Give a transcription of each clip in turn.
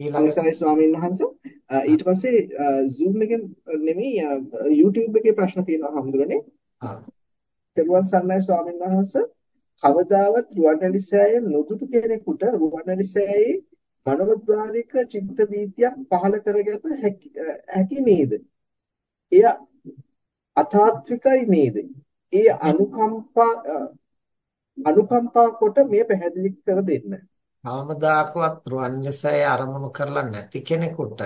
අවසරයි ස්වාමීන් වහන්සේ ඊට පස්සේ Zoom එකෙන් නෙමෙයි YouTube එකේ ප්‍රශ්න තියෙනවා හම්දුරනේ. ආ. තෙරුවන් සරණයි ස්වාමීන් වහන්සේ. කවදාවත් රුවන්වැලිසෑය නොදුටු කෙනෙකුට රුවන්වැලිසෑයේ මනෝද්වාරික චිත්ත වීතියක් පහළ කරගත හැකි නේද? එය අතාත්විකයි නේද? ඒ අනුකම්පා අනුකම්පා කොට මේ පැහැදිලි කර දෙන්න. කවමදාකවත් රුවන්වැලිසෑය අරමුණු කරලා නැති කෙනෙකුට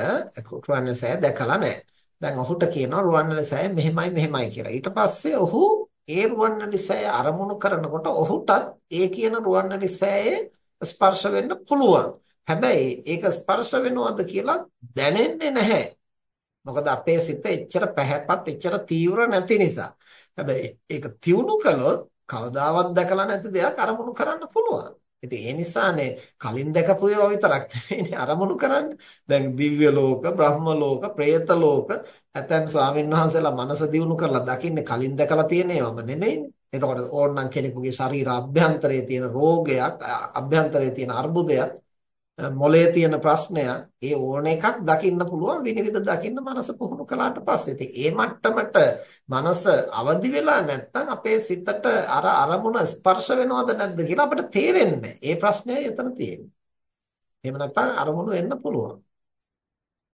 රුවන්වැලිසෑය දැකලා නැහැ. දැන් ඔහුට කියනවා රුවන්වැලිසෑය මෙහෙමයි මෙහෙමයි කියලා. ඊට පස්සේ ඔහු ඒ රුවන්වැලිසෑය අරමුණු කරනකොට ඔහුටත් ඒ කියන රුවන්වැලිසෑයේ ස්පර්ශ වෙන්න පුළුවන්. හැබැයි ඒක ස්පර්ශ වෙනවද කියලා දැනෙන්නේ නැහැ. මොකද අපේ සිත එච්චර පැහැපත් එච්චර තීව්‍ර නැති නිසා. හැබැයි ඒක තියුණු කළොත් කවදාවත් දැකලා නැති දෙයක් අරමුණු කරන්න පුළුවන්. ඉතින් ඒ නිසානේ කලින් දැකපු ඒවා විතරක් නෙවෙයිනේ අරමුණු කරන්නේ. දැන් දිව්‍ය ලෝක, බ්‍රහ්ම ලෝක, പ്രേත ලෝක ඇතැම් ස්වාමීන් වහන්සේලා මනස දියුණු කරලා දකින්නේ කලින් දැකලා තියෙන ඒවාම නෙමෙයිනේ. එතකොට ඕනනම් කෙනෙකුගේ ශරීර අභ්‍යන්තරයේ තියෙන රෝගයක්, අභ්‍යන්තරයේ තියෙන අර්බුදයක් මොලේ තියෙන ප්‍රශ්නයක් ඒ ඕන එකක් දකින්න පුළුවන් විනිවිද දකින්න මනස පුහුණු කළාට පස්සේ ඉතින් ඒ මට්ටමට මනස අවදි වෙලා නැත්නම් අපේ සිතට අර අරමුණ ස්පර්ශ වෙනවද නැද්ද කියලා අපිට තේරෙන්නේ ඒ ප්‍රශ්නයයි එතන තියෙන්නේ. එහෙම නැත්නම් අරමුණු වෙන්න පුළුවන්.